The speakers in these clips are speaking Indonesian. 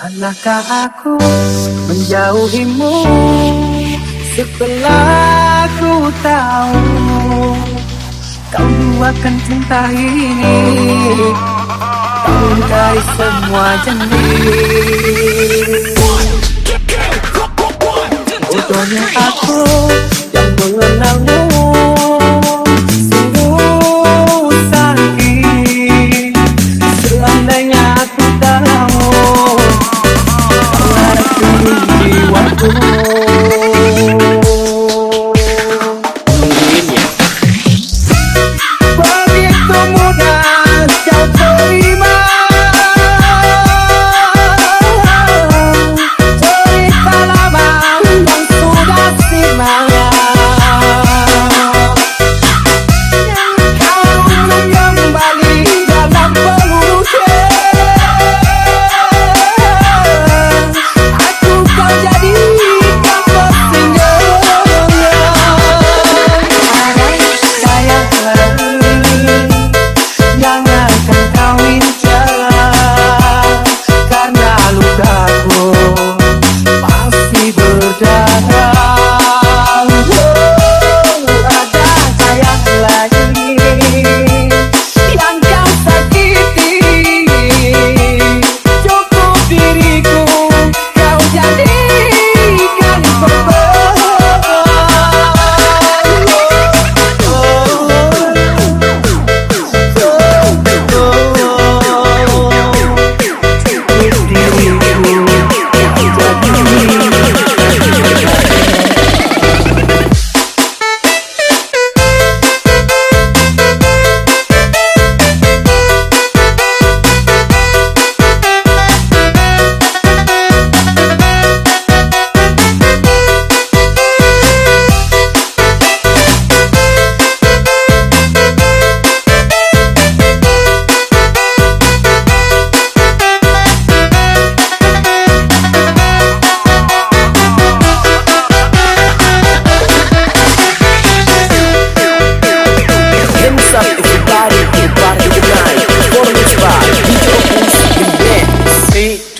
Sanakah aku menjauhimu Setelah ku tahu Kau duakan cinta ini? Kau ingkari semua janji Bodohnya aku yang mengenalmu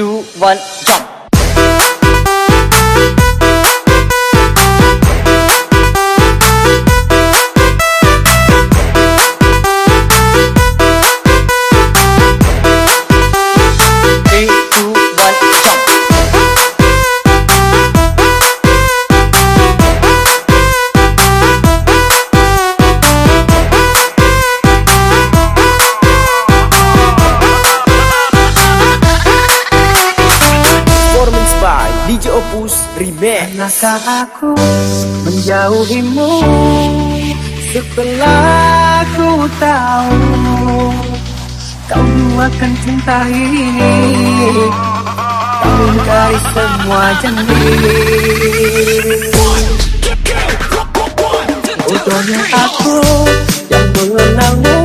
two, one, jump. Pernahkah aku menjauhimu Setelah ku tahu Kau duakan cinta ini Kau ingkari semua janji Bodohnya aku yang mengenalmu